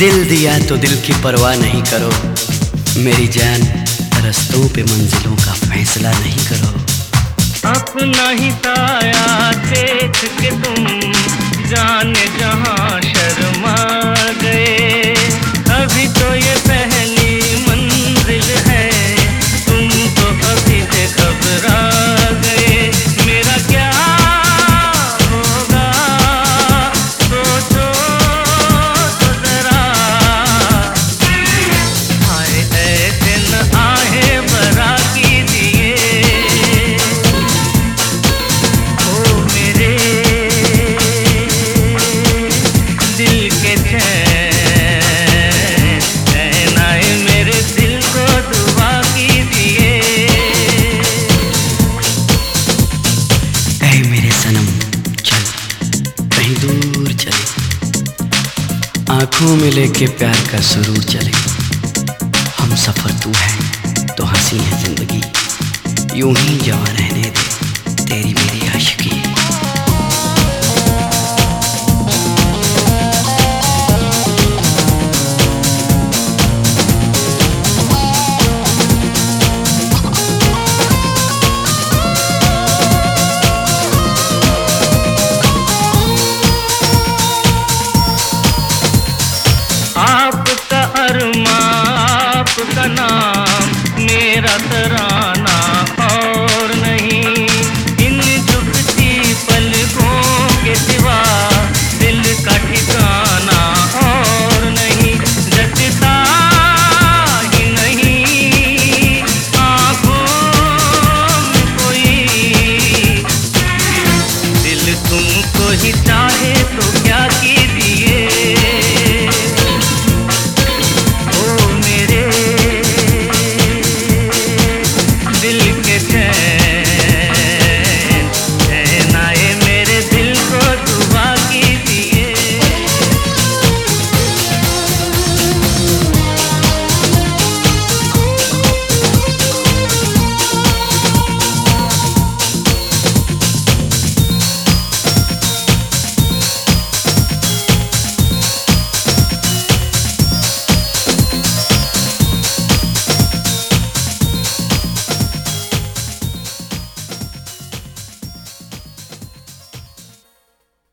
दिल दिया तो दिल की परवाह नहीं करो। मेरी जान रस्तों पे मंजिलों का फैसला नहीं करो। अपना ही ताया देख के तुम जाने जहाँ शर्मा आँखों में लेके प्यार का सुरूर चले। हम सफ़र तू है तो हँसी है ज़िंदगी। यूँ ही जवा रहने दे, तेरी मेरी आशिकी। का नाम मेरा सर